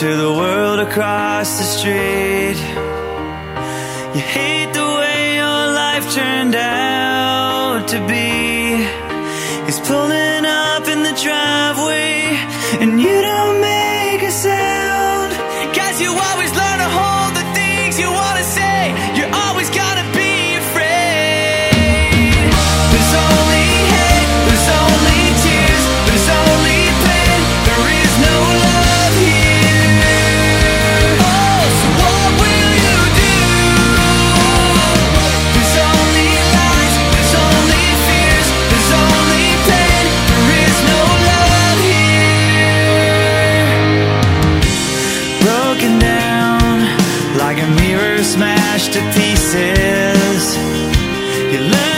across the street. You hate the way your life turned out to be. He's pulling up in the drive smashed to pieces. You learn